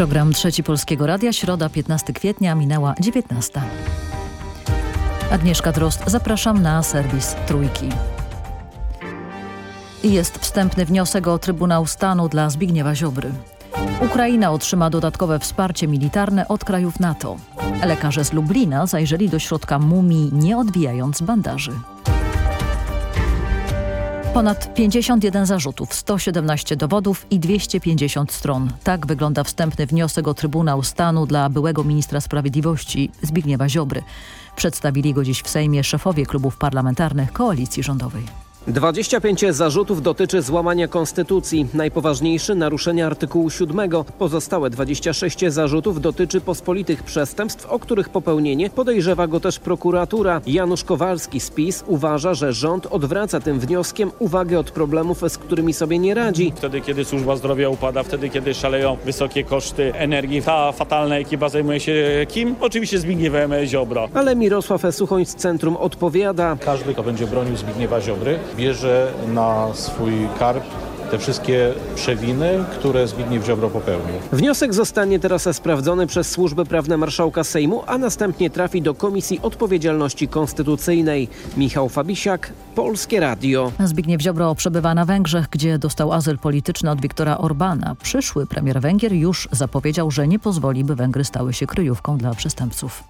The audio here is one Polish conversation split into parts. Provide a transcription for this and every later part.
Program Trzeci Polskiego Radia, środa 15 kwietnia, minęła 19. Agnieszka Drost, zapraszam na serwis Trójki. Jest wstępny wniosek o Trybunał Stanu dla Zbigniewa Ziobry. Ukraina otrzyma dodatkowe wsparcie militarne od krajów NATO. Lekarze z Lublina zajrzeli do środka mumii, nie odbijając bandaży. Ponad 51 zarzutów, 117 dowodów i 250 stron. Tak wygląda wstępny wniosek o Trybunał Stanu dla byłego ministra sprawiedliwości Zbigniewa Ziobry. Przedstawili go dziś w Sejmie szefowie klubów parlamentarnych koalicji rządowej. 25 zarzutów dotyczy złamania konstytucji. Najpoważniejszy naruszenia artykułu 7. Pozostałe 26 zarzutów dotyczy pospolitych przestępstw, o których popełnienie podejrzewa go też prokuratura. Janusz Kowalski z PiS uważa, że rząd odwraca tym wnioskiem uwagę od problemów, z którymi sobie nie radzi. Wtedy, kiedy służba zdrowia upada, wtedy, kiedy szaleją wysokie koszty energii. Ta fatalna ekipa zajmuje się kim? Oczywiście Zbigniewem Ziobro. Ale Mirosław Suchoń z Centrum odpowiada. Każdy, kto będzie bronił Zbigniewa Ziobry, bierze na swój karb te wszystkie przewiny, które Zbigniew Ziobro popełnił. Wniosek zostanie teraz sprawdzony przez służby prawne marszałka Sejmu, a następnie trafi do Komisji Odpowiedzialności Konstytucyjnej. Michał Fabisiak, Polskie Radio. Zbigniew Ziobro przebywa na Węgrzech, gdzie dostał azyl polityczny od Viktora Orbana. Przyszły premier Węgier już zapowiedział, że nie pozwoli, by Węgry stały się kryjówką dla przestępców.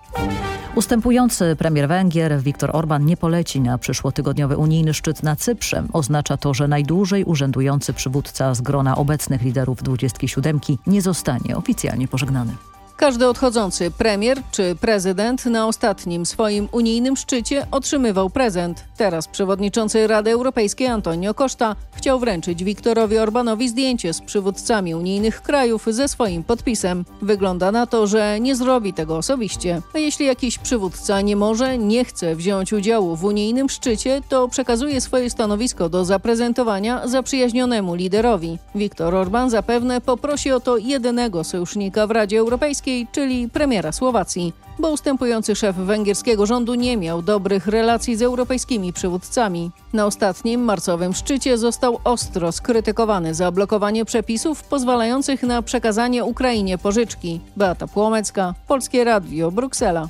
Ustępujący premier Węgier Viktor Orban nie poleci na przyszłotygodniowy unijny szczyt na Cyprze. Oznacza to, że najdłużej urzędujący przywódca z grona obecnych liderów 27 nie zostanie oficjalnie pożegnany. Każdy odchodzący premier czy prezydent na ostatnim swoim unijnym szczycie otrzymywał prezent. Teraz przewodniczący Rady Europejskiej Antonio Costa chciał wręczyć Viktorowi Orbanowi zdjęcie z przywódcami unijnych krajów ze swoim podpisem. Wygląda na to, że nie zrobi tego osobiście. A jeśli jakiś przywódca nie może, nie chce wziąć udziału w unijnym szczycie, to przekazuje swoje stanowisko do zaprezentowania zaprzyjaźnionemu liderowi. Viktor Orban zapewne poprosi o to jedynego sojusznika w Radzie Europejskiej, czyli premiera Słowacji, bo ustępujący szef węgierskiego rządu nie miał dobrych relacji z europejskimi przywódcami. Na ostatnim marcowym szczycie został ostro skrytykowany za blokowanie przepisów pozwalających na przekazanie Ukrainie pożyczki. Beata Płomecka, Polskie Radio, Bruksela.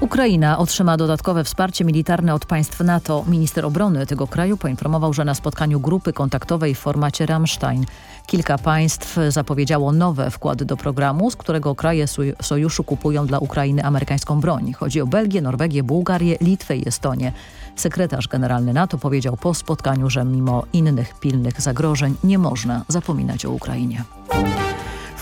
Ukraina otrzyma dodatkowe wsparcie militarne od państw NATO. Minister obrony tego kraju poinformował, że na spotkaniu grupy kontaktowej w formacie Rammstein kilka państw zapowiedziało nowe wkłady do programu, z którego kraje sojuszu kupują dla Ukrainy amerykańską broń. Chodzi o Belgię, Norwegię, Bułgarię, Litwę i Estonię. Sekretarz generalny NATO powiedział po spotkaniu, że mimo innych pilnych zagrożeń nie można zapominać o Ukrainie.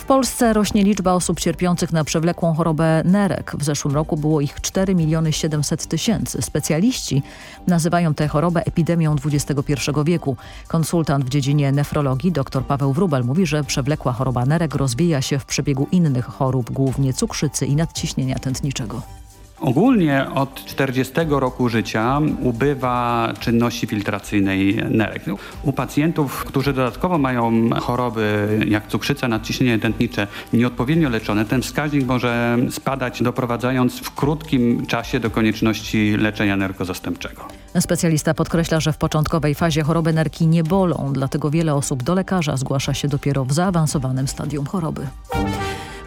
Polsce rośnie liczba osób cierpiących na przewlekłą chorobę nerek. W zeszłym roku było ich 4 miliony 700 tysięcy. Specjaliści nazywają tę chorobę epidemią XXI wieku. Konsultant w dziedzinie nefrologii dr Paweł Wrubel mówi, że przewlekła choroba nerek rozwija się w przebiegu innych chorób, głównie cukrzycy i nadciśnienia tętniczego. Ogólnie od 40 roku życia ubywa czynności filtracyjnej nerek. U pacjentów, którzy dodatkowo mają choroby jak cukrzyca, nadciśnienie tętnicze nieodpowiednio leczone, ten wskaźnik może spadać doprowadzając w krótkim czasie do konieczności leczenia nerkozastępczego. Specjalista podkreśla, że w początkowej fazie choroby nerki nie bolą, dlatego wiele osób do lekarza zgłasza się dopiero w zaawansowanym stadium choroby.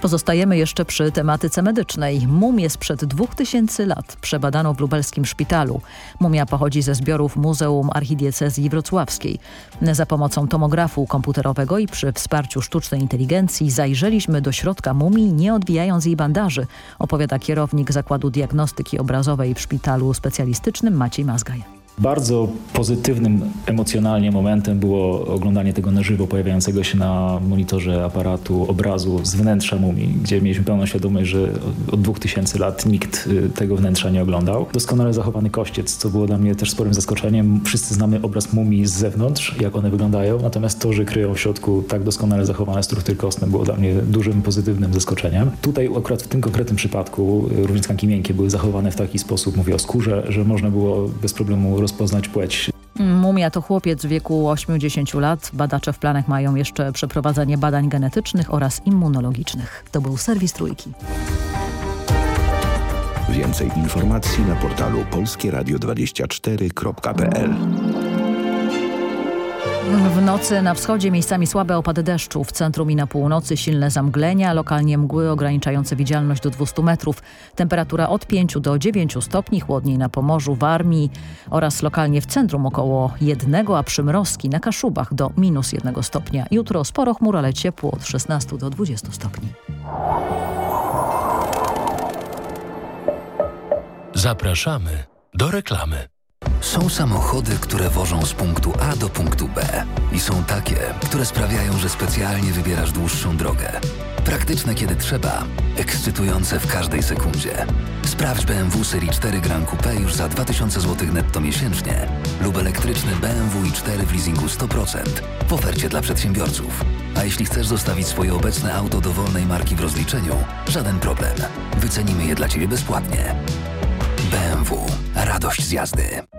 Pozostajemy jeszcze przy tematyce medycznej. Mumię sprzed 2000 lat przebadano w lubelskim szpitalu. Mumia pochodzi ze zbiorów Muzeum Archidiecezji Wrocławskiej. Za pomocą tomografu komputerowego i przy wsparciu sztucznej inteligencji zajrzeliśmy do środka mumii, nie odbijając jej bandaży, opowiada kierownik Zakładu Diagnostyki Obrazowej w Szpitalu Specjalistycznym Maciej Mazgaj. Bardzo pozytywnym emocjonalnie momentem było oglądanie tego na żywo pojawiającego się na monitorze aparatu obrazu z wnętrza mumii, gdzie mieliśmy pełną świadomość, że od 2000 lat nikt y, tego wnętrza nie oglądał. Doskonale zachowany kościec, co było dla mnie też sporym zaskoczeniem. Wszyscy znamy obraz mumii z zewnątrz, jak one wyglądają, natomiast to, że kryją w środku tak doskonale zachowane struktury kostne było dla mnie dużym pozytywnym zaskoczeniem. Tutaj akurat w tym konkretnym przypadku y, również tkanki miękkie były zachowane w taki sposób, mówię o skórze, że można było bez problemu rozpoznać płeć. Mumia to chłopiec w wieku 80 lat. Badacze w planach mają jeszcze przeprowadzenie badań genetycznych oraz immunologicznych. To był serwis Trójki. Więcej informacji na portalu polskieradio24.pl W nocy na wschodzie miejscami słabe opady deszczu, w centrum i na północy silne zamglenia, lokalnie mgły ograniczające widzialność do 200 metrów. Temperatura od 5 do 9 stopni, chłodniej na Pomorzu, w Armii oraz lokalnie w centrum około 1, a przymrozki na Kaszubach do minus 1 stopnia. Jutro sporo chmur, ale ciepło od 16 do 20 stopni. Zapraszamy do reklamy. Są samochody, które wożą z punktu A do punktu B. I są takie, które sprawiają, że specjalnie wybierasz dłuższą drogę. Praktyczne kiedy trzeba, ekscytujące w każdej sekundzie. Sprawdź BMW Serii 4 Grand Coupe już za 2000 zł netto miesięcznie lub elektryczny BMW i4 w leasingu 100% w ofercie dla przedsiębiorców. A jeśli chcesz zostawić swoje obecne auto dowolnej marki w rozliczeniu, żaden problem. Wycenimy je dla Ciebie bezpłatnie. BMW. Radość z jazdy.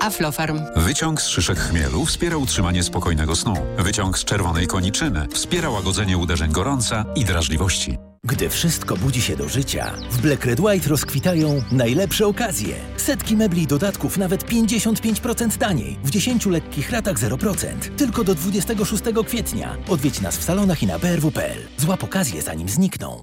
Aflofarm. Wyciąg z szyszek chmielu wspiera utrzymanie spokojnego snu. Wyciąg z czerwonej koniczyny wspiera łagodzenie uderzeń gorąca i drażliwości. Gdy wszystko budzi się do życia, w Black Red White rozkwitają najlepsze okazje. Setki mebli i dodatków nawet 55% taniej. W 10 lekkich ratach 0%. Tylko do 26 kwietnia. Odwiedź nas w salonach i na brw.pl. Złap okazję zanim znikną.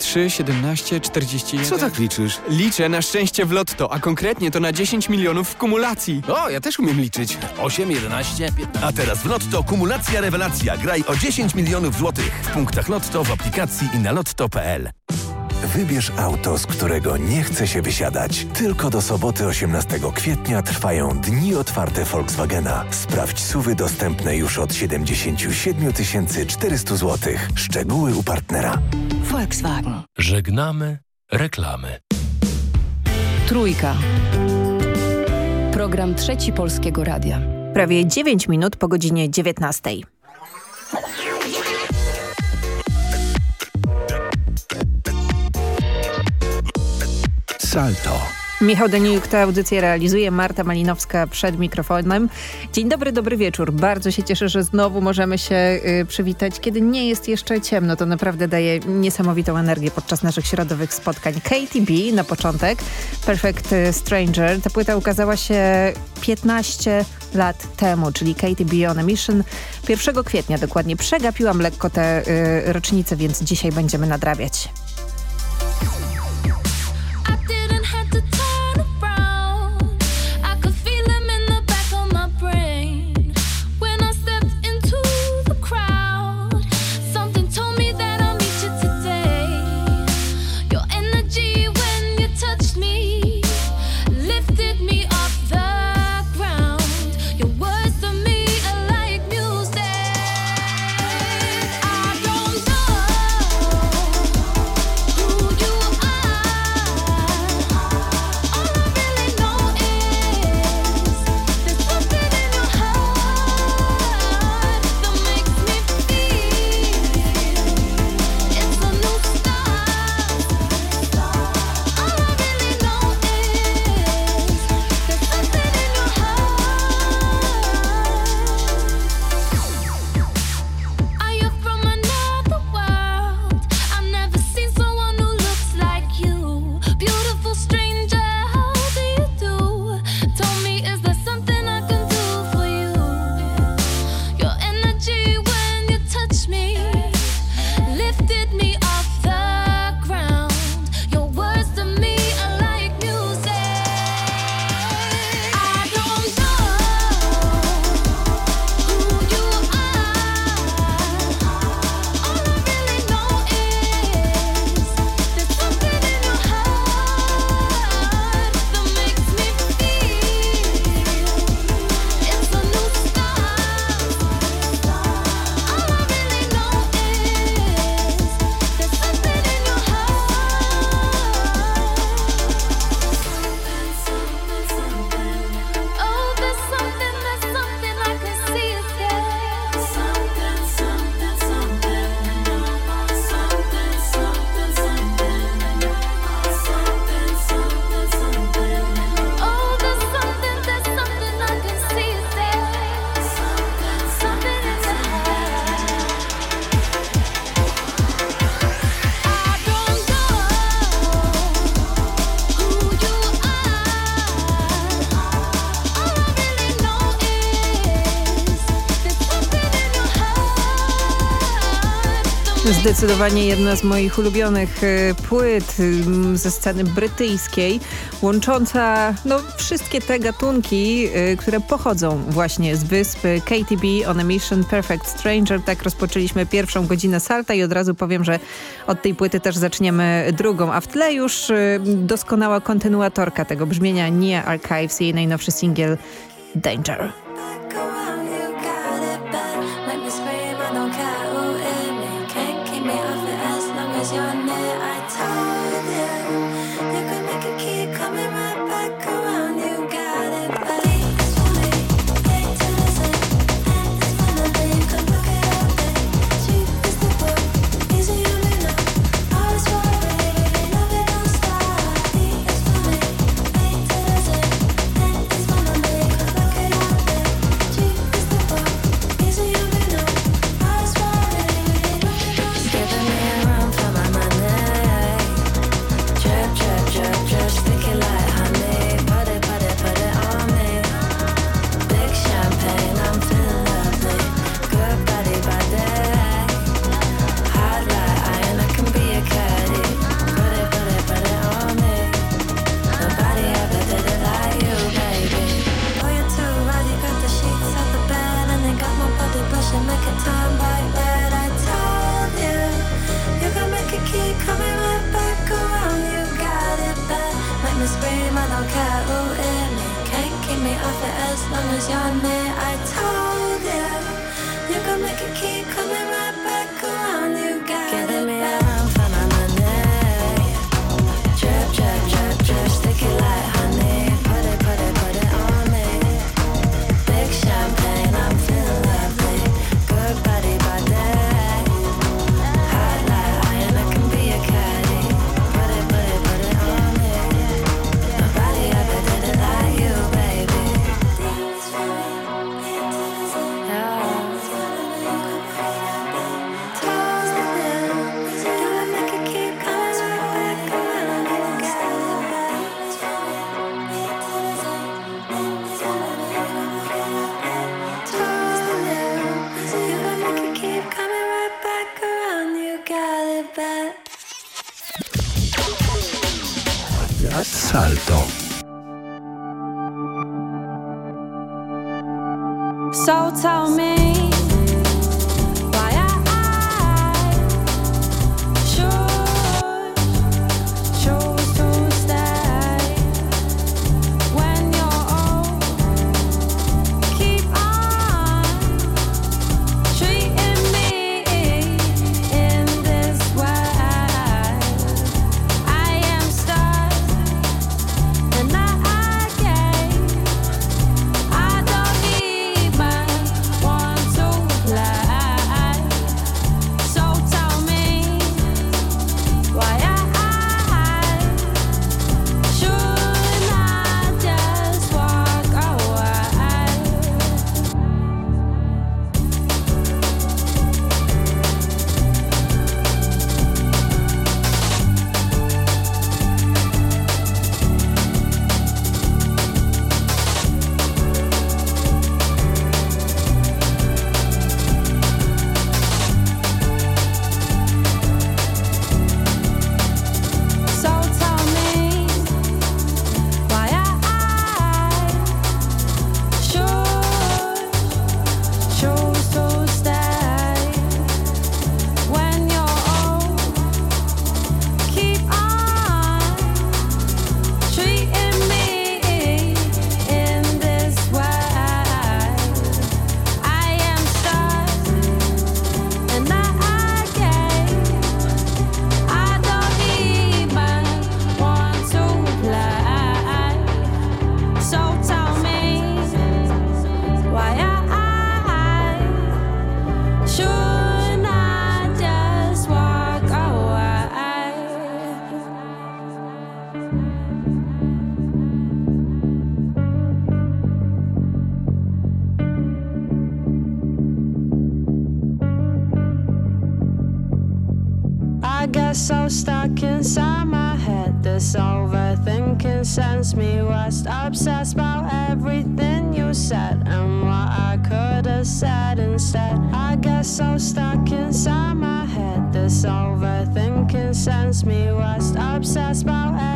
3, 17, 41. Co tak liczysz? Liczę na szczęście w lotto, a konkretnie to na 10 milionów w kumulacji. O, ja też umiem liczyć. 8, 11, 15. A teraz w Lotto kumulacja rewelacja. Graj o 10 milionów złotych w punktach Lotto, w aplikacji i na lotto.pl. Wybierz auto, z którego nie chce się wysiadać. Tylko do soboty 18 kwietnia trwają dni otwarte Volkswagena. Sprawdź suwy dostępne już od 77 400 zł. Szczegóły u partnera. Volkswagen. Żegnamy reklamy. Trójka. Program Trzeci Polskiego Radia. Prawie 9 minut po godzinie 19. Salto. Michał Daniuk tę audycję realizuje, Marta Malinowska przed mikrofonem. Dzień dobry, dobry wieczór. Bardzo się cieszę, że znowu możemy się y, przywitać, kiedy nie jest jeszcze ciemno. To naprawdę daje niesamowitą energię podczas naszych środowych spotkań. Katie B na początek, Perfect Stranger. Ta płyta ukazała się 15 lat temu, czyli Katie B on a Mission. 1 kwietnia dokładnie. Przegapiłam lekko tę y, rocznicę, więc dzisiaj będziemy nadrabiać. Zdecydowanie jedna z moich ulubionych y, płyt y, ze sceny brytyjskiej, łącząca no, wszystkie te gatunki, y, które pochodzą właśnie z wysp KTB on a Mission Perfect Stranger. Tak rozpoczęliśmy pierwszą godzinę Salta i od razu powiem, że od tej płyty też zaczniemy drugą, a w tle już doskonała kontynuatorka tego brzmienia Nie Archives i jej najnowszy singiel Danger.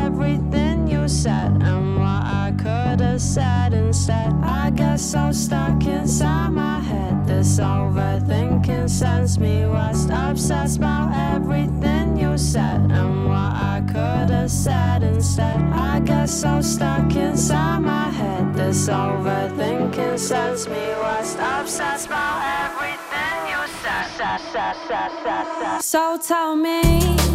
Everything you said and what I could have said instead. I get so stuck inside my head. This overthinking sends me west. Obsessed about everything you said and what I could have said instead. I get so stuck inside my head. This overthinking sends me west. Obsessed about everything you said. So tell me.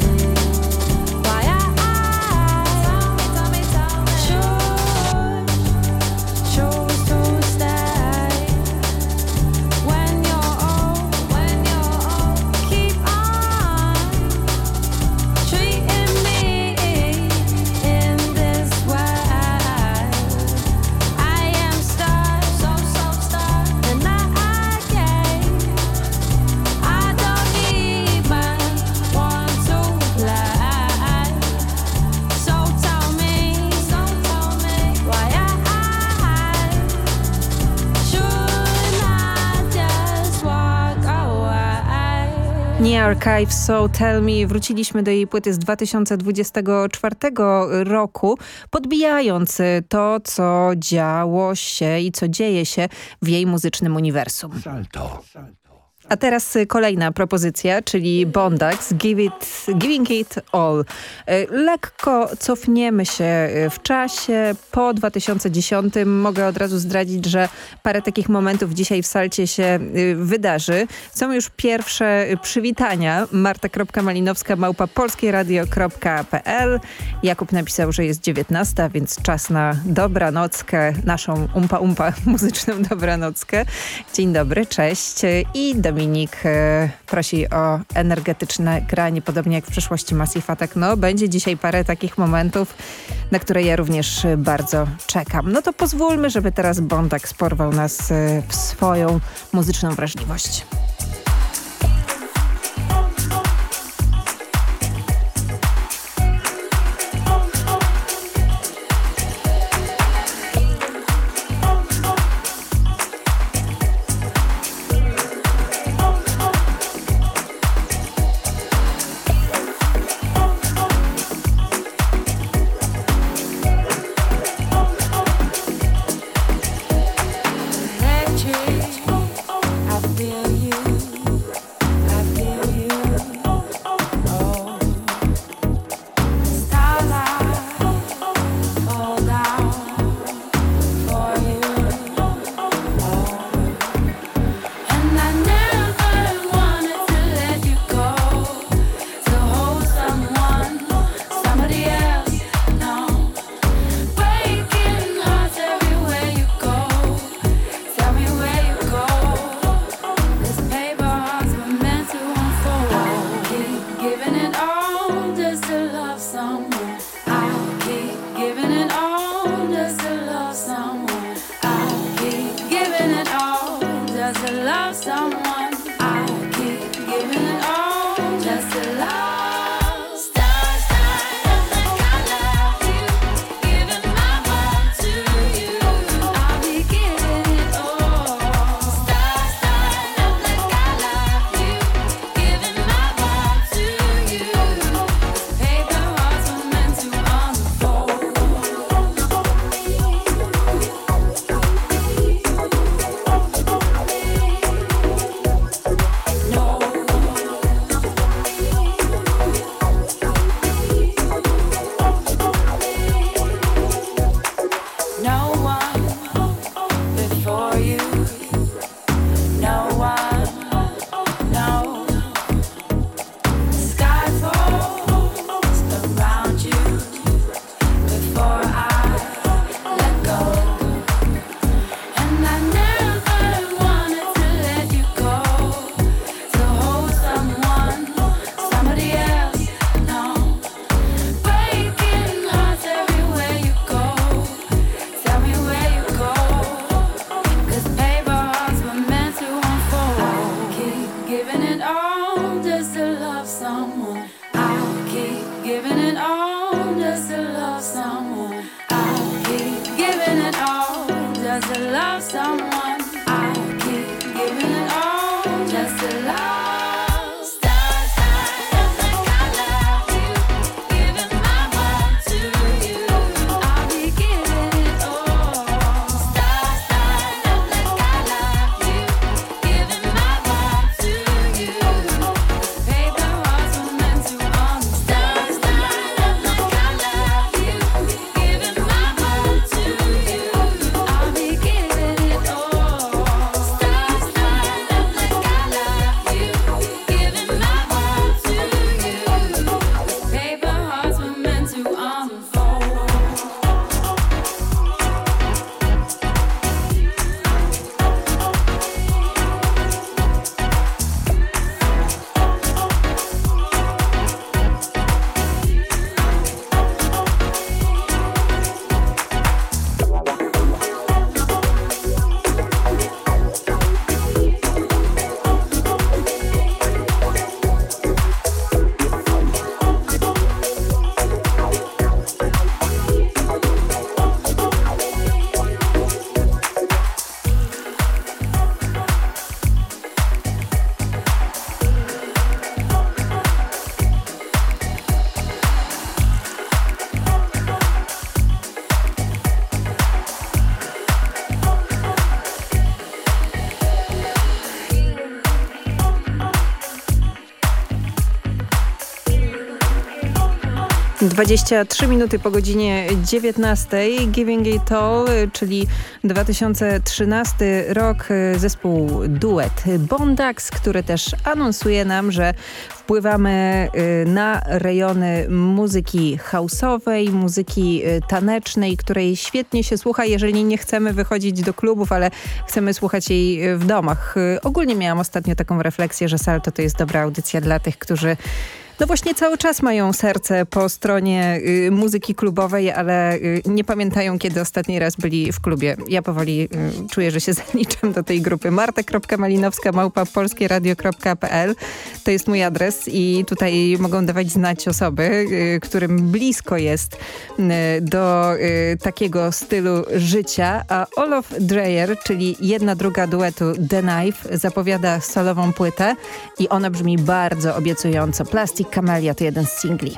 Nie Archive, So Tell Me. Wróciliśmy do jej płyty z 2024 roku, podbijając to, co działo się i co dzieje się w jej muzycznym uniwersum. Salto. A teraz y, kolejna propozycja, czyli Bondax, Give it, Giving It All. Y, Lekko cofniemy się y, w czasie. Po 2010 mogę od razu zdradzić, że parę takich momentów dzisiaj w Salcie się wydarzy. Są już pierwsze przywitania. Marta.malinowska małpa polskieradio.pl Jakub napisał, że jest 19, więc czas na dobranockę, naszą umpa-umpa muzyczną dobranockę. Dzień dobry, cześć. I Dominik e, prosi o energetyczne granie, podobnie jak w przeszłości Massive Attack. No, będzie dzisiaj parę takich momentów, na które ja również bardzo czekam. No to pozwólmy, żeby teraz Bondak sporwał nas e, w swoją muzyczną wrażliwość. 23 minuty po godzinie 19. Giving It All, czyli 2013 rok, zespół duet Bondax, który też anonsuje nam, że wpływamy y, na rejony muzyki houseowej, muzyki y, tanecznej, której świetnie się słucha, jeżeli nie chcemy wychodzić do klubów, ale chcemy słuchać jej w domach. Ogólnie miałam ostatnio taką refleksję, że Salto to jest dobra audycja dla tych, którzy no właśnie cały czas mają serce po stronie y, muzyki klubowej, ale y, nie pamiętają, kiedy ostatni raz byli w klubie. Ja powoli y, czuję, że się zaliczam do tej grupy. marta.malinowska małpa polskieradio.pl to jest mój adres i tutaj mogą dawać znać osoby, y, którym blisko jest y, do y, takiego stylu życia. A Olof Dreyer, czyli jedna druga duetu The Knife, zapowiada solową płytę i ona brzmi bardzo obiecująco. Plastic Camelia to jeden z singli.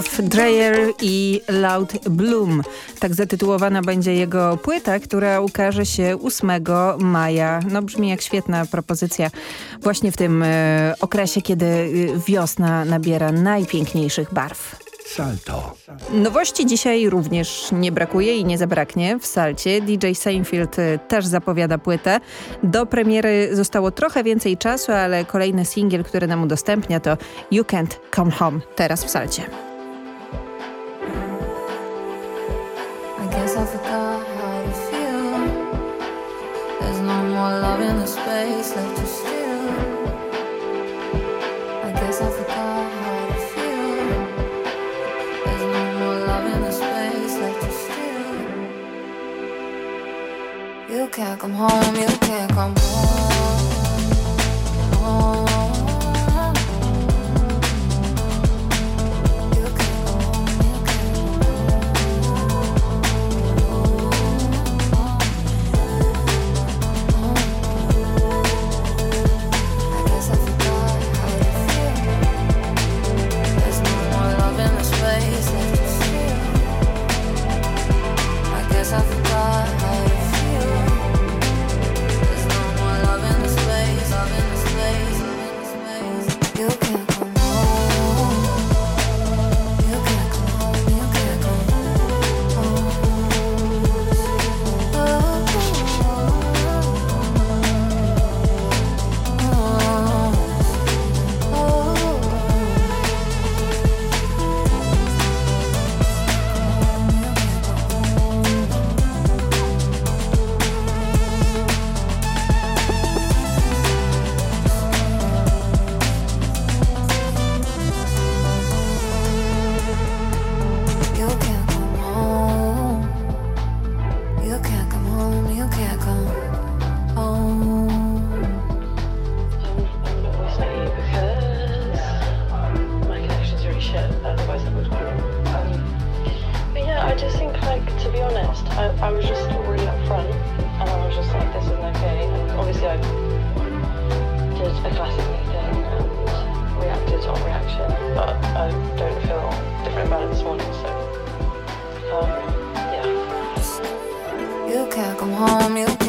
Christoph Dreyer i Loud Bloom. Tak zatytułowana będzie jego płyta, która ukaże się 8 maja. No brzmi jak świetna propozycja właśnie w tym y, okresie, kiedy e, wiosna nabiera najpiękniejszych barw. Salto. Nowości dzisiaj również nie brakuje i nie zabraknie w Salcie. DJ Seinfeld e, też zapowiada płytę. Do premiery zostało trochę więcej czasu, ale kolejny singiel, który nam udostępnia to You Can't Come Home teraz w Salcie. can't come home, you can't come home. You can't come home, you can't come home. I But yeah, I just think, like, to be honest, I, was just really upfront and I was just like, this is okay. Obviously, I did a classic and reacted on reaction, but I don't feel different about it this morning, so. come home, you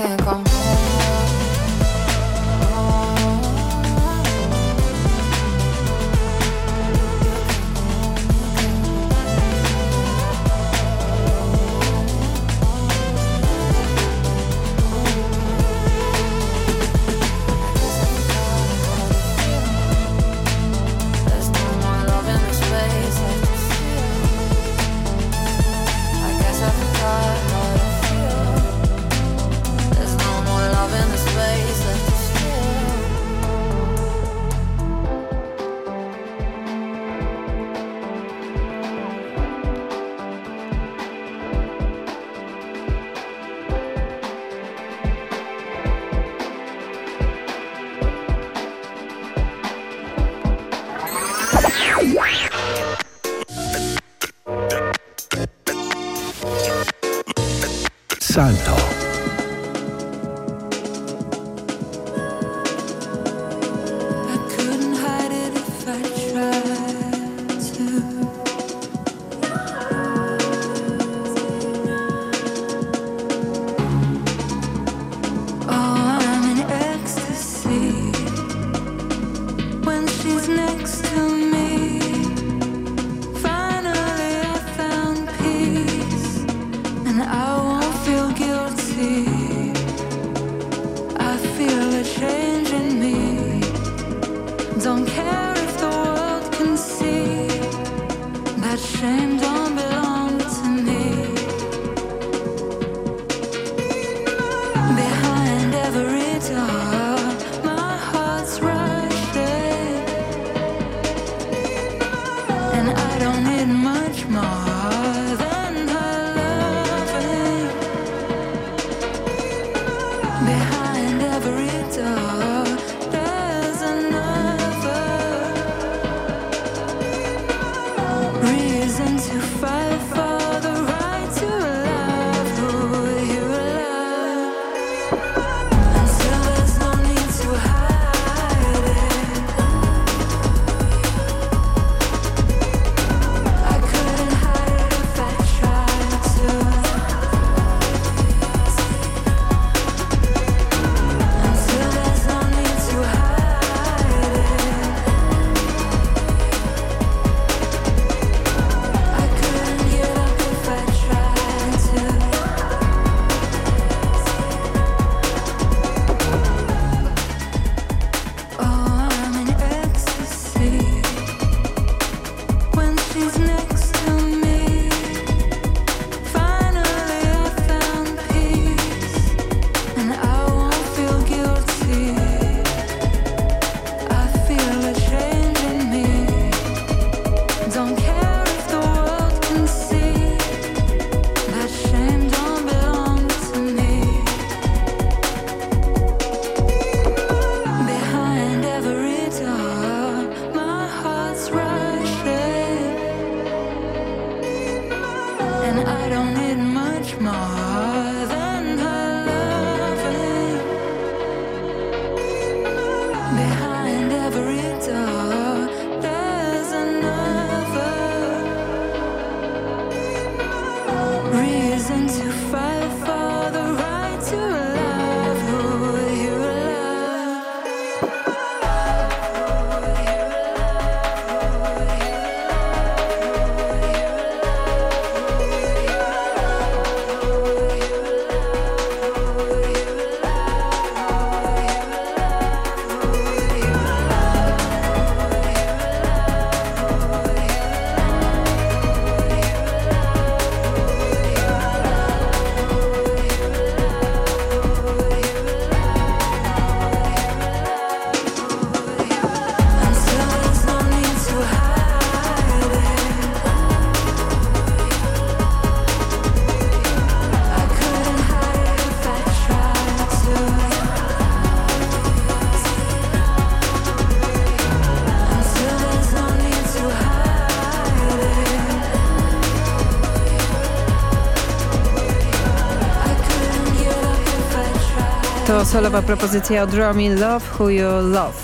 solowa propozycja od Romy Love Who You Love.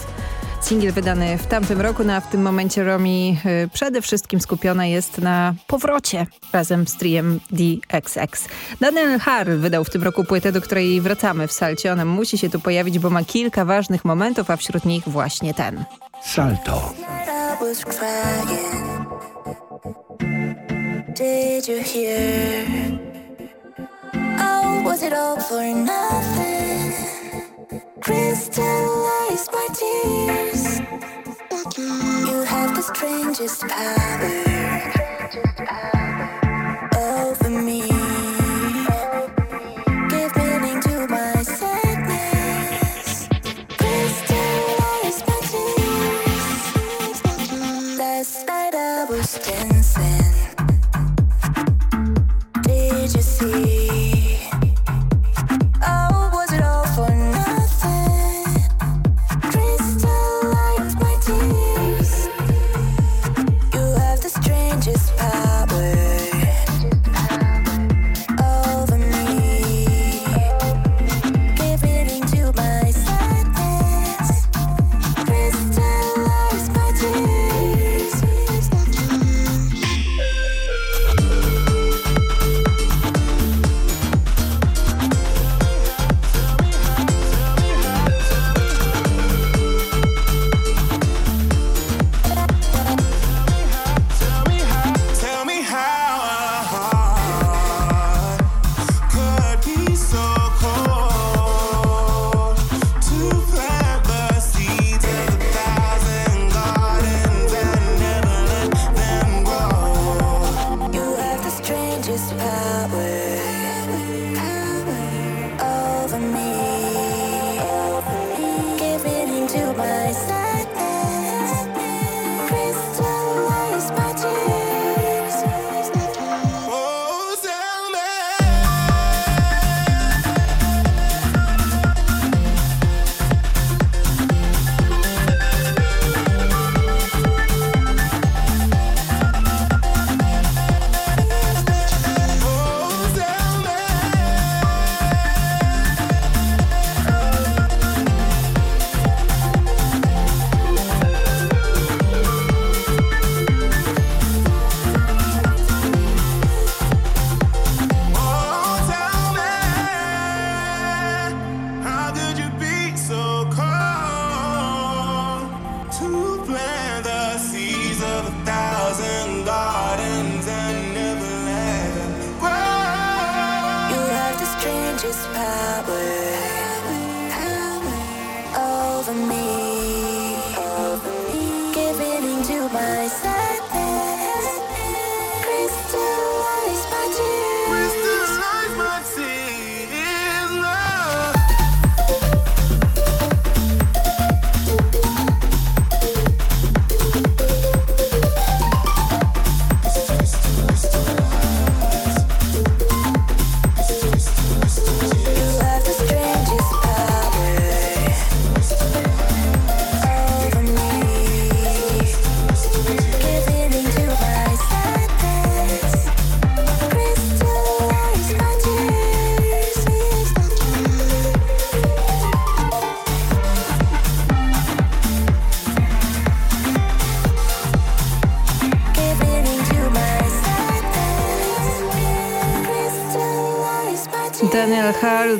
Singiel wydany w tamtym roku, no a w tym momencie Romi y, przede wszystkim skupiona jest na powrocie razem z triem DXX. Daniel Harl wydał w tym roku płytę, do której wracamy w salcie. Ona musi się tu pojawić, bo ma kilka ważnych momentów, a wśród nich właśnie ten. Salto. Did you hear? Oh, was it all for nothing? Crystallized my tears. You have the strangest power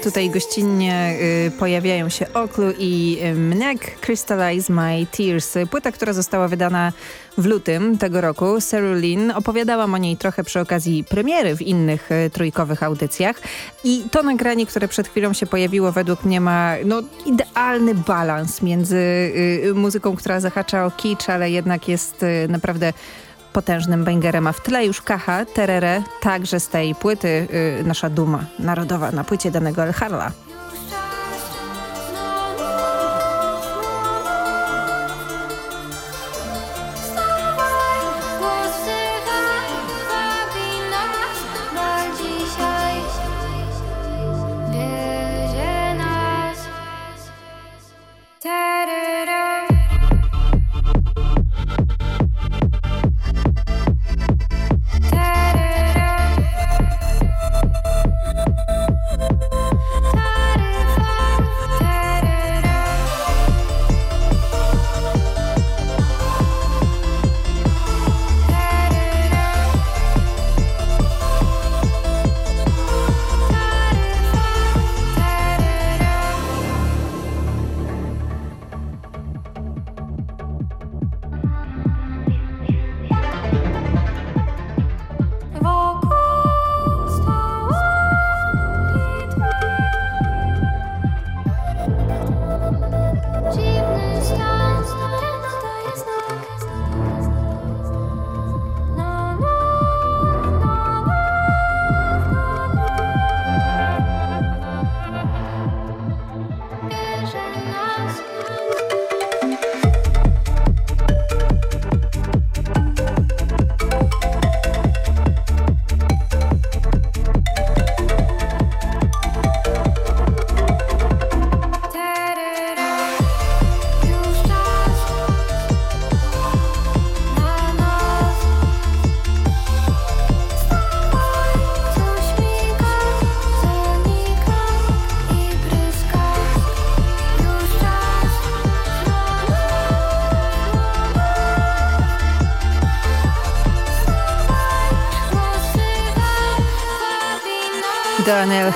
tutaj gościnnie y, pojawiają się Oklu i y, Mnek Crystallize My Tears. Płyta, która została wydana w lutym tego roku. Lynn. Opowiadałam o niej trochę przy okazji premiery w innych y, trójkowych audycjach. I to nagranie, które przed chwilą się pojawiło, według mnie ma no, idealny balans między muzyką, która zahacza o kicz, ale jednak jest naprawdę potężnym bangerem, a w tle już Kacha, Terere, także z tej płyty y, nasza duma narodowa na płycie danego El Harla.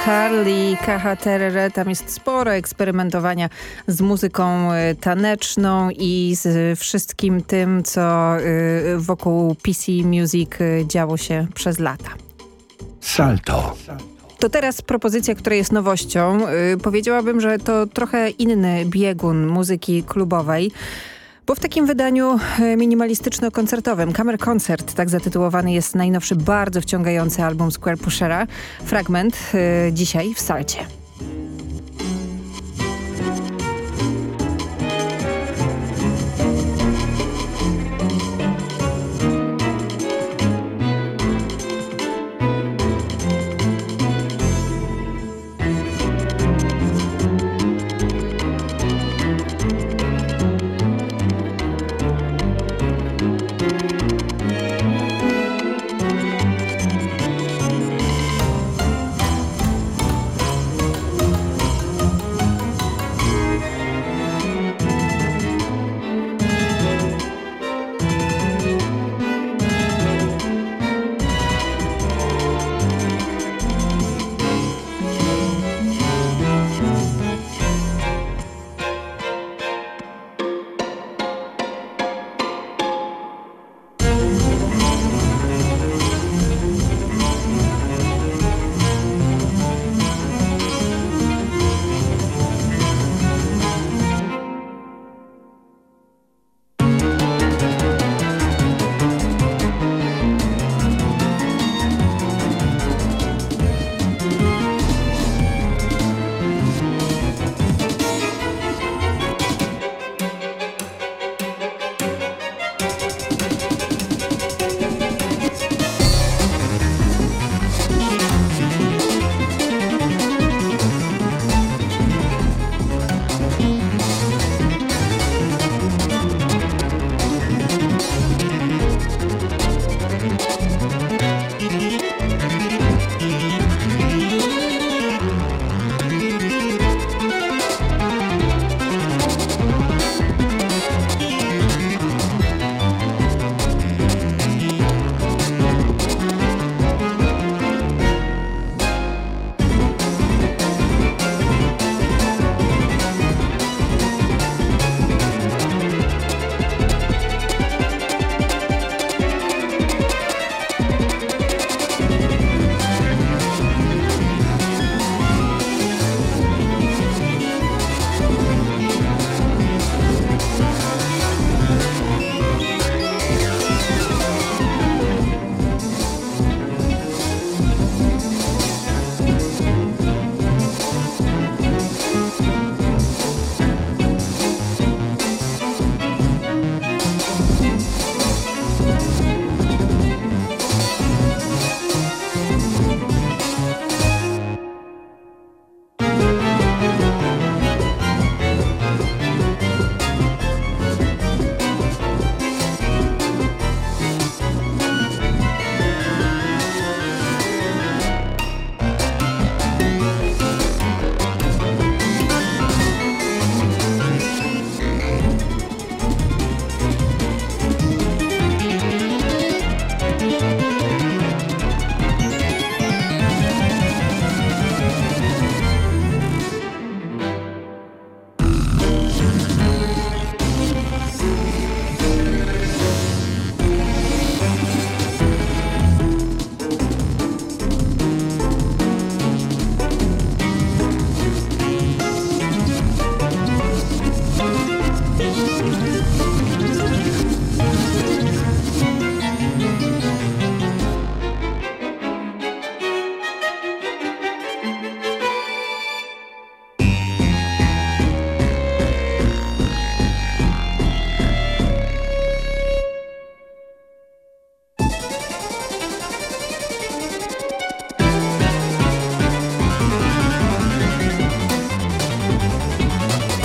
Harley, KHTRR, tam jest sporo eksperymentowania z muzyką y, taneczną i z wszystkim tym, co y, wokół PC Music y, działo się przez lata. Salto. To teraz propozycja, która jest nowością. Powiedziałabym, że to trochę inny biegun muzyki klubowej. Bo w takim wydaniu y, minimalistyczno-koncertowym Kamer Koncert, tak zatytułowany jest najnowszy, bardzo wciągający album Square Pushera. Fragment y, dzisiaj w Salcie.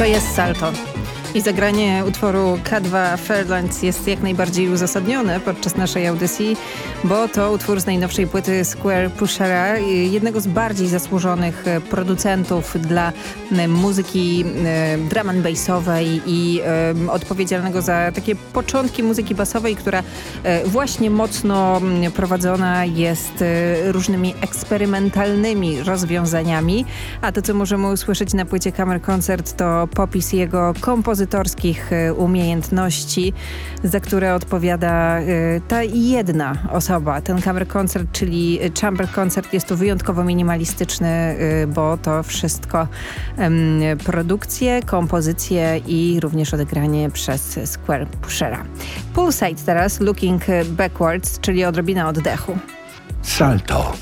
Jest salto. I zagranie utworu K2 Fairlands jest jak najbardziej uzasadnione podczas naszej audycji, bo to utwór z najnowszej płyty Square Pushera, jednego z bardziej zasłużonych producentów dla muzyki e, drum and bassowej i odpowiedzialnego za takie początki muzyki basowej, która właśnie mocno prowadzona jest różnymi eksperymentalnymi rozwiązaniami, a to co możemy usłyszeć na płycie Kamer Koncert to popis jego kompozytorskich umiejętności, za które odpowiada ta jedna osoba. Ten Kamer Koncert, czyli Chamber Koncert jest tu wyjątkowo minimalistyczny, bo to wszystko produkcje, kompozycje i również odegranie przez Square Pushera. Poolside teraz, Looking Backwards, czyli odrobina oddechu. Salto.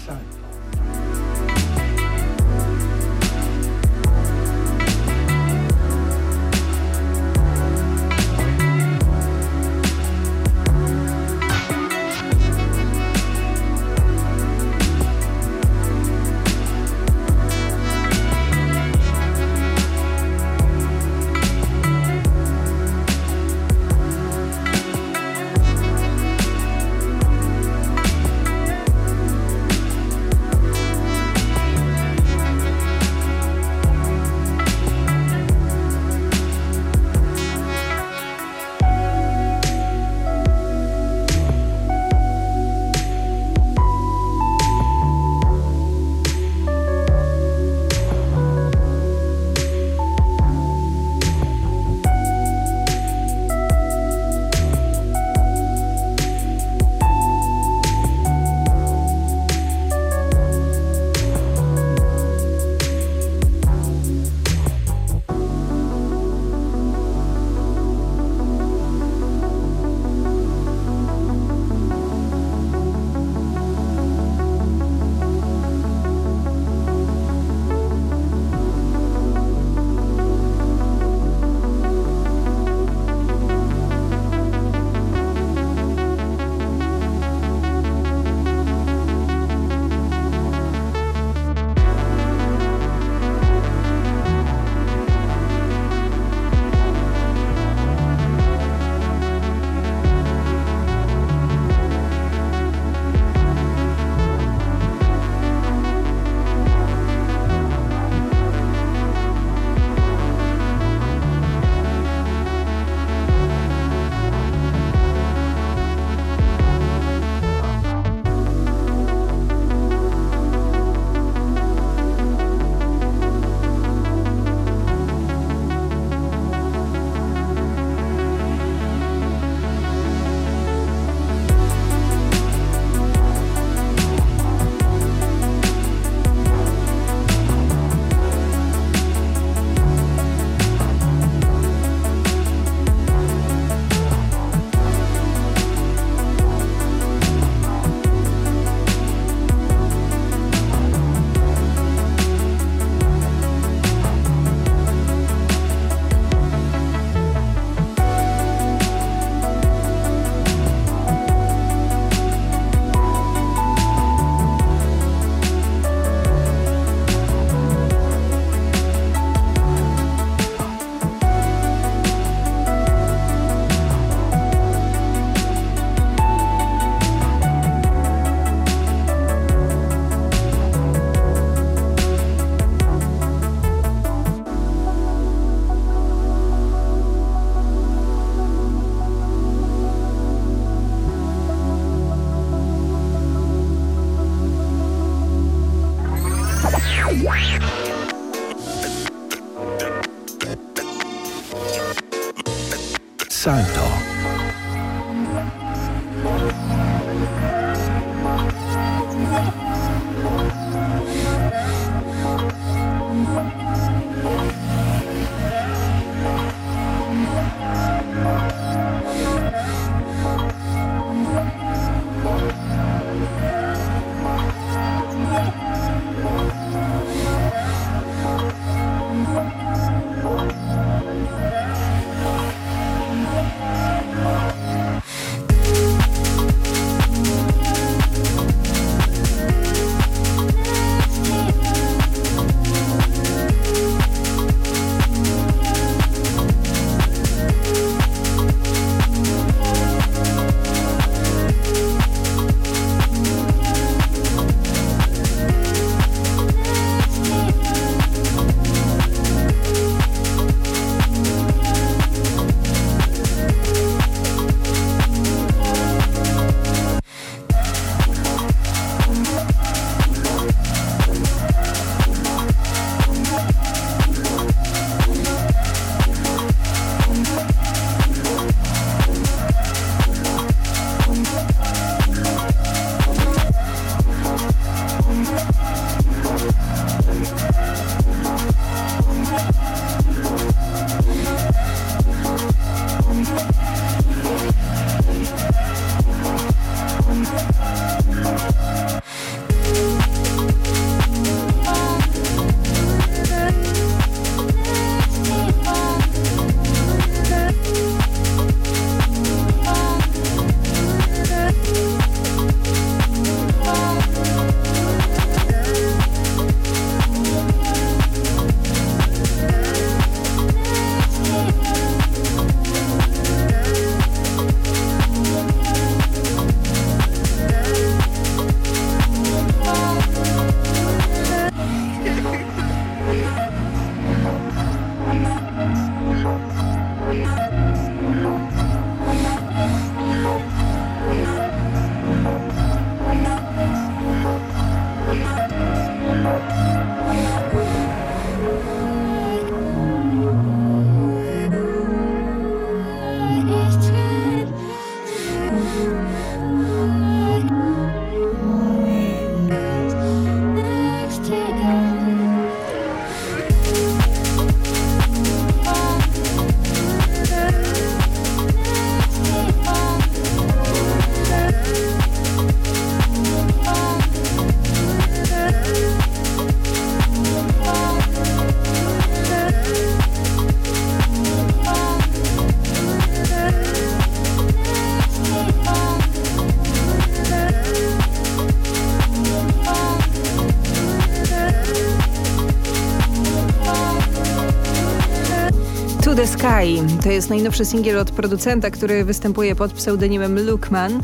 To jest najnowszy singiel od producenta, który występuje pod pseudonimem Lukman.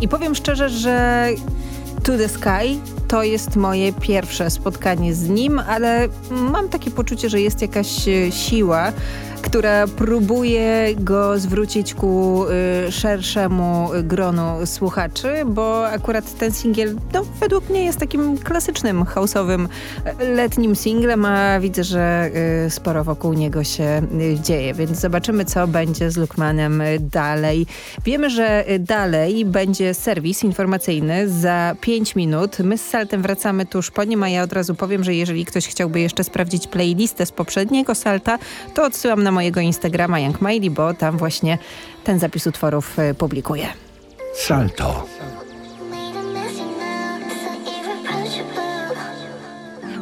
I powiem szczerze, że To the Sky to jest moje pierwsze spotkanie z nim, ale mam takie poczucie, że jest jakaś e, siła, która próbuje go zwrócić ku y, szerszemu gronu słuchaczy, bo akurat ten singiel no, według mnie jest takim klasycznym, house'owym, e, letnim singlem, a widzę, że y, sporo wokół niego się y, dzieje, więc zobaczymy, co będzie z Lukmanem dalej. Wiemy, że dalej będzie serwis informacyjny za 5 minut. My z Saltem wracamy tuż po nim, a ja od razu powiem, że jeżeli ktoś chciałby jeszcze sprawdzić playlistę z poprzedniego Salta, to odsyłam na mojego Instagrama Young Miley, bo tam właśnie ten zapis utworów publikuję. Salto.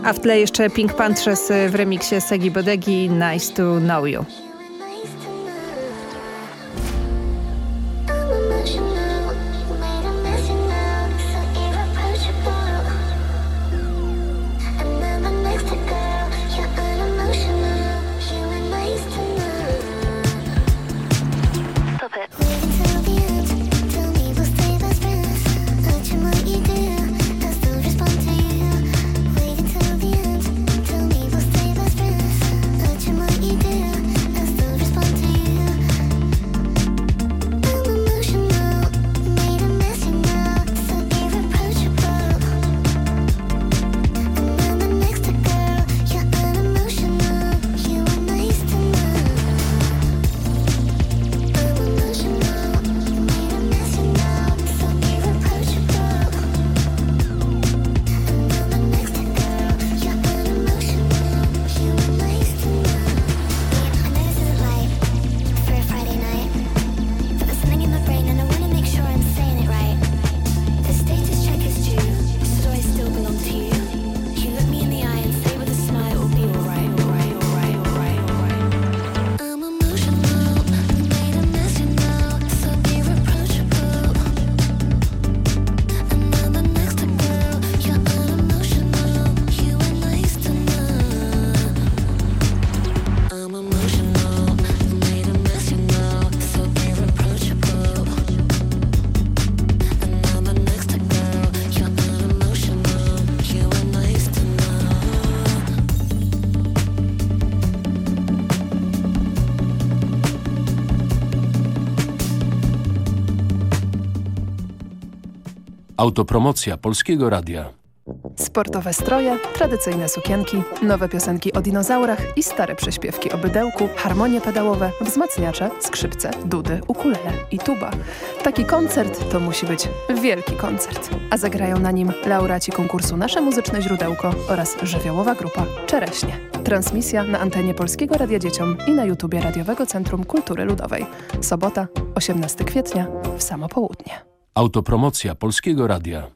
A w tle jeszcze Pink Panthers w remiksie Segi Bodegi Nice to Know You. Autopromocja Polskiego Radia. Sportowe stroje, tradycyjne sukienki, nowe piosenki o dinozaurach i stare prześpiewki o bydełku, harmonie pedałowe, wzmacniacze, skrzypce, dudy, ukulele i tuba. Taki koncert to musi być wielki koncert. A zagrają na nim laureaci konkursu Nasze Muzyczne Źródełko oraz żywiołowa grupa Czereśnie. Transmisja na antenie Polskiego Radia Dzieciom i na YouTubie Radiowego Centrum Kultury Ludowej. Sobota, 18 kwietnia, w samo południe. Autopromocja Polskiego Radia.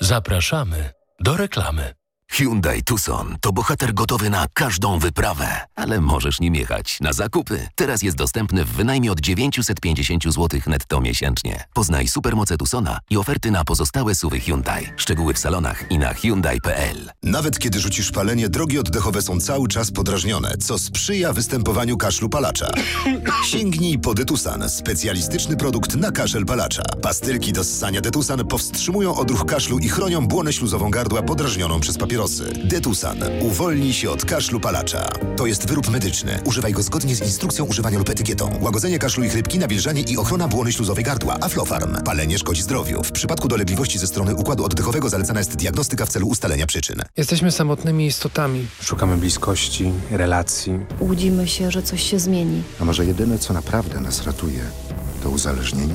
Zapraszamy do reklamy. Hyundai Tucson to bohater gotowy na każdą wyprawę, ale możesz nim jechać na zakupy. Teraz jest dostępny w wynajmie od 950 zł netto miesięcznie. Poznaj supermoce Tucsona i oferty na pozostałe suwy Hyundai. Szczegóły w salonach i na Hyundai.pl. Nawet kiedy rzucisz palenie, drogi oddechowe są cały czas podrażnione, co sprzyja występowaniu kaszlu palacza. Sięgnij po Detusan, specjalistyczny produkt na kaszel palacza. Pastylki do ssania Detusan powstrzymują odruch kaszlu i chronią błonę śluzową gardła podrażnioną przez papierosy. Detusan. Uwolnij się od kaszlu palacza. To jest wyrób medyczny. Używaj go zgodnie z instrukcją używania lub etykietą. Łagodzenie kaszlu i chrypki, nawilżanie i ochrona błony śluzowej gardła. Aflofarm. Palenie szkodzi zdrowiu. W przypadku dolegliwości ze strony układu oddechowego zalecana jest diagnostyka w celu ustalenia przyczyn. Jesteśmy samotnymi istotami. Szukamy bliskości, relacji. Łudzimy się, że coś się zmieni. A może jedyne, co naprawdę nas ratuje, to uzależnienie?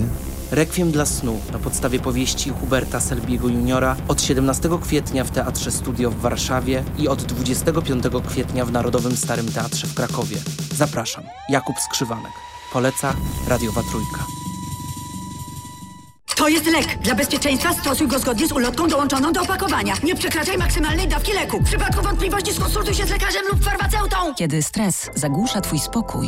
Rekwiem dla snu na podstawie powieści Huberta Selbiego Juniora od 17 kwietnia w Teatrze Studio w Warszawie i od 25 kwietnia w Narodowym Starym Teatrze w Krakowie. Zapraszam. Jakub Skrzywanek. Poleca Radiowa Trójka. To jest lek. Dla bezpieczeństwa stosuj go zgodnie z ulotką dołączoną do opakowania. Nie przekraczaj maksymalnej dawki leku. W przypadku wątpliwości skonsultuj się z lekarzem lub farmaceutą. Kiedy stres zagłusza twój spokój,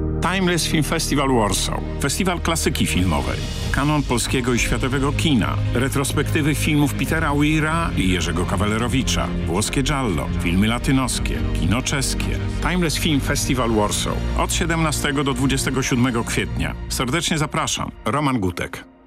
Timeless Film Festival Warsaw. Festiwal klasyki filmowej. Kanon polskiego i światowego kina. Retrospektywy filmów Petera Weira i Jerzego Kawalerowicza. Włoskie giallo. Filmy latynoskie. Kino czeskie. Timeless Film Festival Warsaw. Od 17 do 27 kwietnia. Serdecznie zapraszam. Roman Gutek.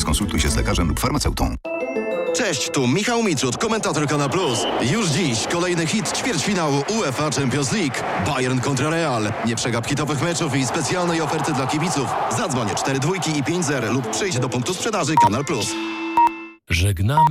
skonsultuj się z lekarzem lub farmaceutą. Cześć, tu Michał Mitrud, komentator Kanal Plus. Już dziś kolejny hit ćwierćfinału UEFA Champions League. Bayern kontra Real. Nie przegap hitowych meczów i specjalnej oferty dla kibiców. Zadzwoń 4 dwójki i 5 zer lub przyjdź do punktu sprzedaży Kanal Plus. Żegnamy